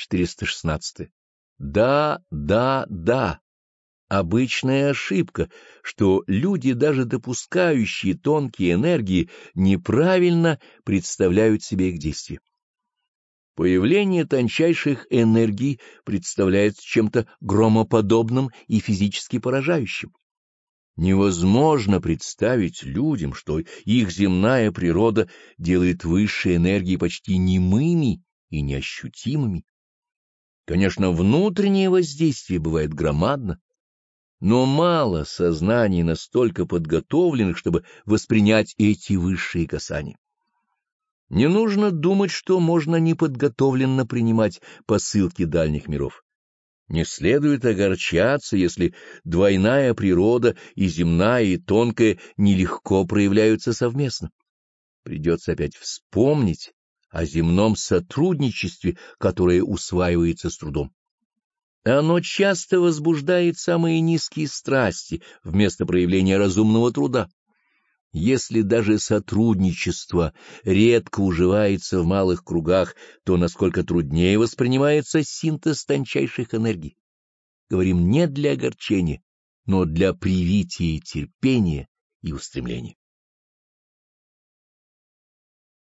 416. Да, да, да. Обычная ошибка, что люди, даже допускающие тонкие энергии, неправильно представляют себе их действия. Появление тончайших энергий представляется чем-то громоподобным и физически поражающим. Невозможно представить людям, что их земная природа делает высшие энергии почти немыми и неощутимыми. Конечно, внутреннее воздействие бывает громадно, но мало сознаний настолько подготовленных, чтобы воспринять эти высшие касания. Не нужно думать, что можно неподготовленно принимать посылки дальних миров. Не следует огорчаться, если двойная природа, и земная, и тонкая, нелегко проявляются совместно. Придется опять вспомнить о земном сотрудничестве, которое усваивается с трудом. Оно часто возбуждает самые низкие страсти вместо проявления разумного труда. Если даже сотрудничество редко уживается в малых кругах, то насколько труднее воспринимается синтез тончайших энергий. Говорим не для огорчения, но для привития терпения и устремления.